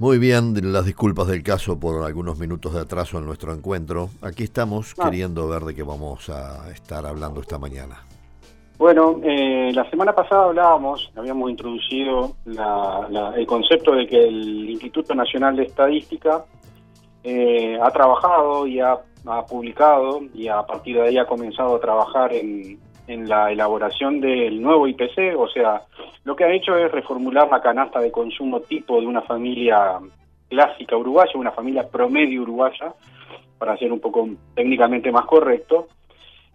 Muy bien, las disculpas del caso por algunos minutos de atraso en nuestro encuentro. Aquí estamos ah. queriendo ver de qué vamos a estar hablando esta mañana. Bueno, eh, la semana pasada hablábamos, habíamos introducido el concepto de que el Instituto Nacional de Estadística eh, ha trabajado y ha, publicado y a partir de ahí ha comenzado a trabajar en, en la elaboración del nuevo IPC, o sea, lo que ha hecho es reformular la canasta de consumo tipo de una familia clásica uruguaya, una familia promedio uruguaya, para ser un poco técnicamente más correcto,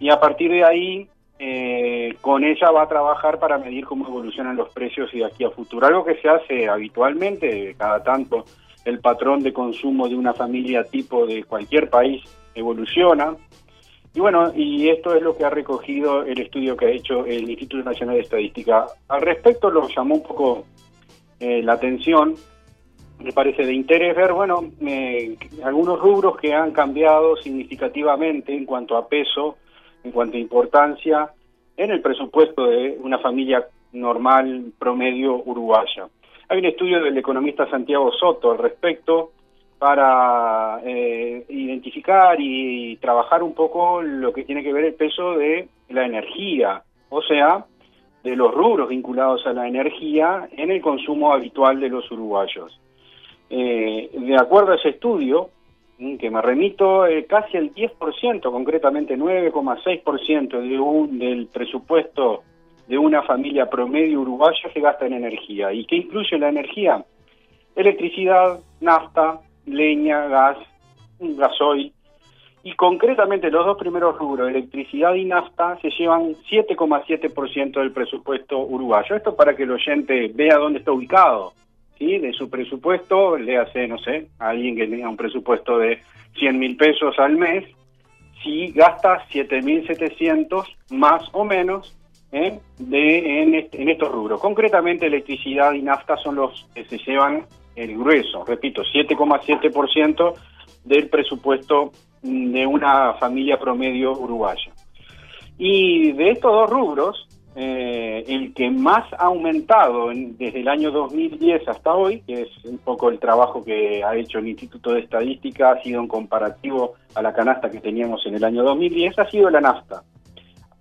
y a partir de ahí eh, con ella va a trabajar para medir cómo evolucionan los precios y de aquí a futuro. Algo que se hace habitualmente, cada tanto el patrón de consumo de una familia tipo de cualquier país evoluciona, y bueno, y esto es lo que ha recogido el estudio que ha hecho el Instituto Nacional de Estadística. Al respecto lo llamó un poco eh, la atención, me parece de interés ver, bueno, algunos rubros que han cambiado significativamente en cuanto a peso, en cuanto a importancia en el presupuesto de una familia normal promedio uruguaya. Hay un estudio del economista Santiago Soto al respecto, para eh, identificar y, trabajar un poco lo que tiene que ver el peso de la energía, o sea, de los rubros vinculados a la energía en el consumo habitual de los uruguayos. Eh, de acuerdo a ese estudio, mm, que me remito, eh, casi el 10%, concretamente 9,6% de del presupuesto de una familia promedio uruguaya se gasta en energía. ¿Y qué incluye la energía? Electricidad, nafta, leña, gas, gasoil. Y concretamente los dos primeros rubros, electricidad y nafta, se llevan 7,7% del presupuesto uruguayo. Esto para que el oyente vea dónde está ubicado. ¿sí? De su presupuesto, le hace, no sé, a alguien que tenga un presupuesto de 100 mil pesos al mes, si gasta 7.700 más o menos ¿eh? de, en, en estos rubros. Concretamente, electricidad y nafta son los que se llevan el grueso, repito, 7,7% del presupuesto de una familia promedio uruguaya. Y de estos dos rubros, eh, el que más ha aumentado desde el año 2010 hasta hoy, que es un poco el trabajo que ha hecho el Instituto de Estadística, ha sido en comparativo a la canasta que teníamos en el año 2010, ha sido la nafta.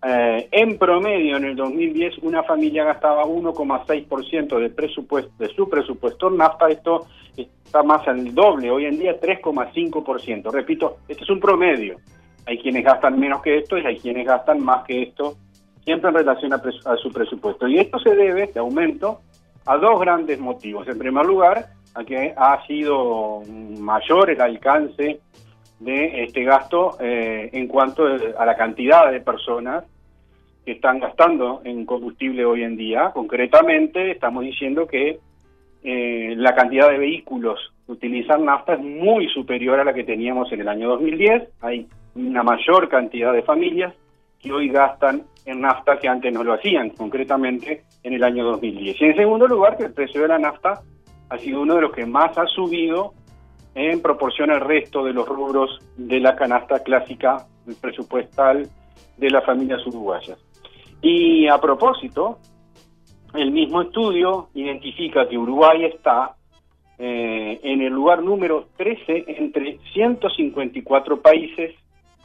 Eh, en promedio, en el 2010, una familia gastaba 1,6% del presupuesto, de su presupuesto en nafta. Esto está más al doble, hoy en día 3,5%. Repito, este es un promedio. Hay quienes gastan menos que esto y hay quienes gastan más que esto, siempre en relación a, a su presupuesto. Y esto se debe, este aumento, a dos grandes motivos. En primer lugar, a que ha sido mayor el alcance de este gasto eh, en cuanto a la cantidad de personas que están gastando en combustible hoy en día. Concretamente, estamos diciendo que eh, la cantidad de vehículos que utilizan nafta es muy superior a la que teníamos en el año 2010. Hay una mayor cantidad de familias que hoy gastan en nafta que antes no lo hacían, concretamente en el año 2010. Y en segundo lugar, que el precio de la nafta ha sido uno de los que más ha subido en proporción al resto de los rubros de la canasta clásica presupuestal de las familias uruguayas. Y a propósito, el mismo estudio identifica que Uruguay está eh, en el lugar número 13 entre 154 países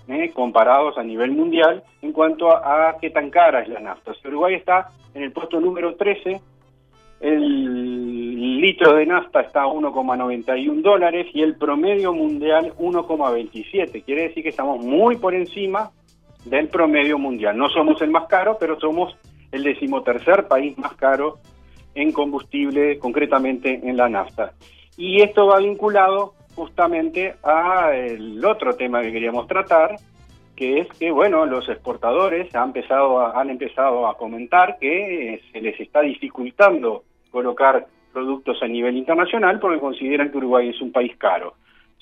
eh, comparados a nivel mundial en cuanto a, qué tan cara es la nafta. Uruguay está en el puesto número 13 el litro de nafta está a 1,91 dólares y el promedio mundial 1,27. Quiere decir que estamos muy por encima del promedio mundial. No somos el más caro, pero somos el decimotercer país más caro en combustible, concretamente en la nafta. Y esto va vinculado justamente al otro tema que queríamos tratar, que es que, bueno, los exportadores han empezado han empezado a comentar que se les está dificultando colocar productos a nivel internacional porque consideran que Uruguay es un país caro.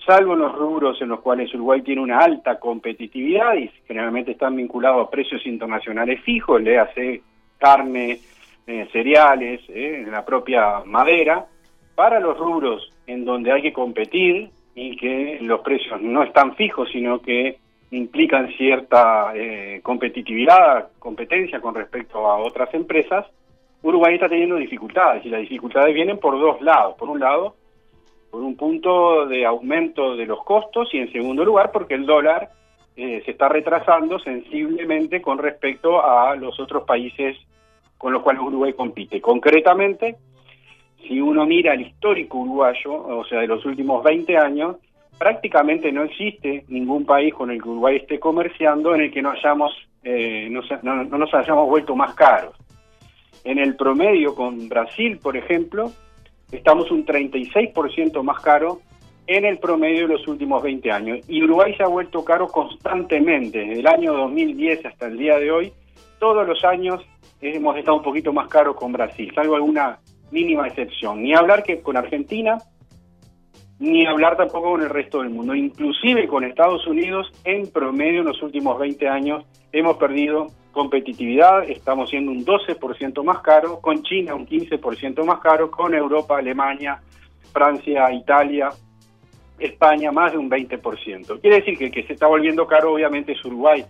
salvo en los rubros en los cuales Uruguay tiene una alta competitividad y generalmente están vinculados a precios internacionales fijos, le hace carne, eh, cereales, eh, la propia madera, para los rubros en donde hay que competir y que los precios no están fijos, sino que implican cierta eh, competitividad, competencia con respecto a otras empresas, Uruguay está teniendo dificultades y las dificultades vienen por dos lados. Por un lado, por un punto de aumento de los costos y en segundo lugar porque el dólar eh, se está retrasando sensiblemente con respecto a los otros países con los cuales Uruguay compite. Concretamente, si uno mira el histórico uruguayo, o sea, de los últimos 20 años, prácticamente no existe ningún país con el que Uruguay esté comerciando en el que no hayamos eh, no, no nos hayamos vuelto más caros. En el promedio con Brasil, por ejemplo, estamos un 36% más caro en el promedio de los últimos 20 años. Y Uruguay se ha vuelto caro constantemente, desde el año 2010 hasta el día de hoy. Todos los años hemos estado un poquito más caros con Brasil, salvo alguna mínima excepción. Ni hablar que con Argentina, ni hablar tampoco con el resto del mundo. Inclusive con Estados Unidos, en promedio en los últimos 20 años hemos perdido competitividad, estamos siendo un 12% más caro, con China un 15% más caro, con Europa, Alemania, Francia, Italia, España más de un 20%. Quiere decir que el que se está volviendo caro obviamente es Uruguay.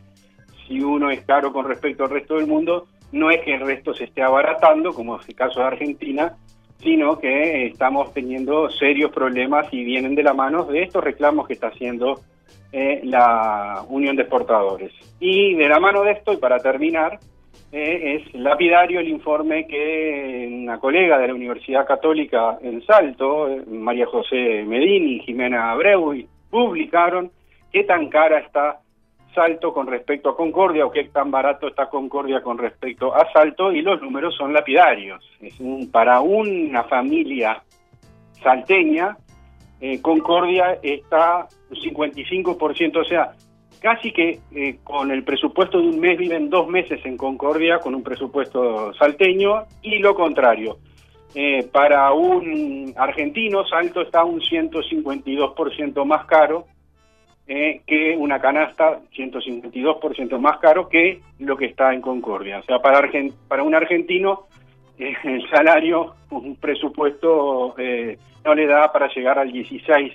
Si uno es caro con respecto al resto del mundo, no es que el resto se esté abaratando, como es el caso de Argentina, sino que estamos teniendo serios problemas y vienen de la mano de estos reclamos que está haciendo eh, la Unión de Exportadores. Y de la mano de esto, y para terminar, eh, es lapidario el informe que una colega de la Universidad Católica en Salto, María José Medini y Jimena Abreu, publicaron qué tan cara está Salto con respecto a Concordia o qué tan barato está Concordia con respecto a Salto y los números son lapidarios. Es un, para una familia salteña eh, Concordia está un 55%, o sea, casi que eh, con el presupuesto de un mes viven dos meses en Concordia con un presupuesto salteño y lo contrario. Eh, para un argentino, Salto está un 152% más caro que una canasta, 152% más caro que lo que está en Concordia. O sea, para, para un argentino el salario, un presupuesto eh, no le da para llegar al 16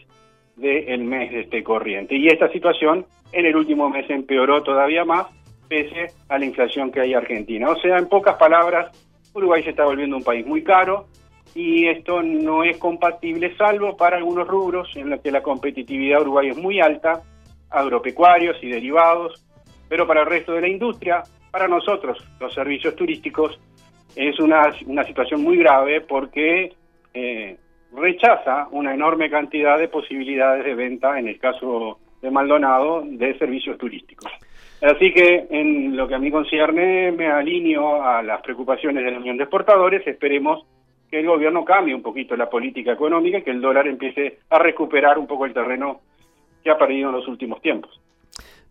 del mes de este corriente. Y esta situación en el último mes empeoró todavía más, pese a la inflación que hay en Argentina. O sea, en pocas palabras, Uruguay se está volviendo un país muy caro y esto no es compatible, salvo para algunos rubros en los que la competitividad Uruguay es muy alta, agropecuarios y derivados, pero para el resto de la industria, para nosotros, los servicios turísticos, es una, una situación muy grave porque eh, rechaza una enorme cantidad de posibilidades de venta, en el caso de Maldonado, de servicios turísticos. Así que en lo que a mí concierne me alineo a las preocupaciones de la Unión de Exportadores, esperemos que el gobierno cambie un poquito la política económica y que el dólar empiece a recuperar un poco el terreno que ha perdido en los últimos tiempos.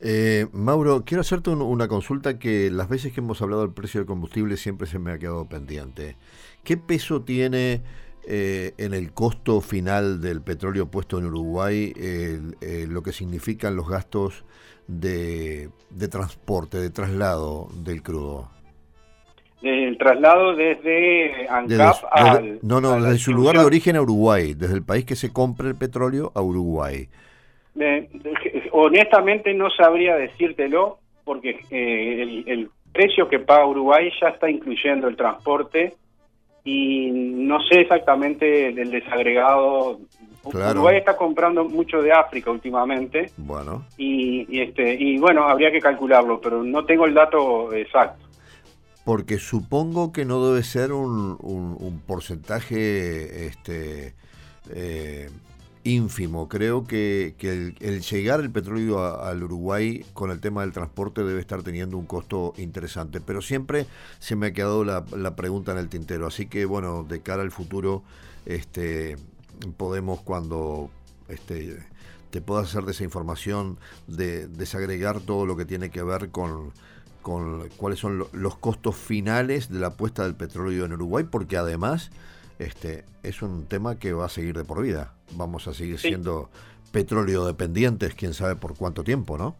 Eh, Mauro, quiero hacerte una consulta que las veces que hemos hablado del precio del combustible siempre se me ha quedado pendiente. ¿Qué peso tiene eh, en el costo final del petróleo puesto en Uruguay eh, lo que significan los gastos de, transporte, de traslado del crudo? El traslado desde ANCAP al... No, no, desde su lugar de origen a Uruguay, desde el país que se compra el petróleo a Uruguay honestamente no sabría decírtelo porque eh, el, precio que paga Uruguay ya está incluyendo el transporte y no sé exactamente del desagregado. Uruguay está comprando mucho de África últimamente. Bueno. Y, este y bueno, habría que calcularlo, pero no tengo el dato exacto. Porque supongo que no debe ser un, un, porcentaje este eh, ínfimo. Creo que, el, llegar el petróleo al Uruguay con el tema del transporte debe estar teniendo un costo interesante. Pero siempre se me ha quedado la, pregunta en el tintero. Así que bueno, de cara al futuro, este, podemos cuando este, te puedas hacer de esa información, de desagregar todo lo que tiene que ver con cuáles son los costos finales de la puesta del petróleo en Uruguay, porque además este, es un tema que va a seguir de por vida. Vamos a seguir siendo petróleo dependientes, quién sabe por cuánto tiempo, ¿no?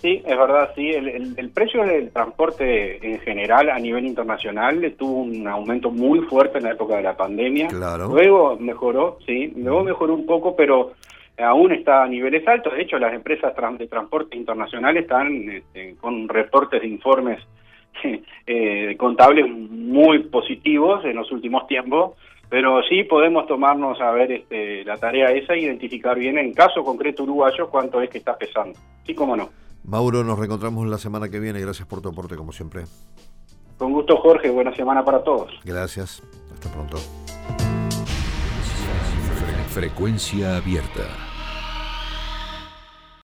Sí, es verdad, sí. El, precio del transporte en general a nivel internacional tuvo un aumento muy fuerte en la época de la pandemia. Claro. Luego mejoró, sí, luego mejoró un poco, pero aún está a niveles altos. De hecho, las empresas de transporte internacional están este, con reportes de informes eh, contables muy positivos en los últimos tiempos, pero sí podemos tomarnos a ver este, la tarea esa e identificar bien en caso concreto uruguayo cuánto es que está pesando. Sí, cómo no. Mauro, nos reencontramos la semana que viene. Gracias por tu aporte, como siempre. Con gusto, Jorge. Buena semana para todos. Gracias. Hasta pronto. Frecuencia abierta.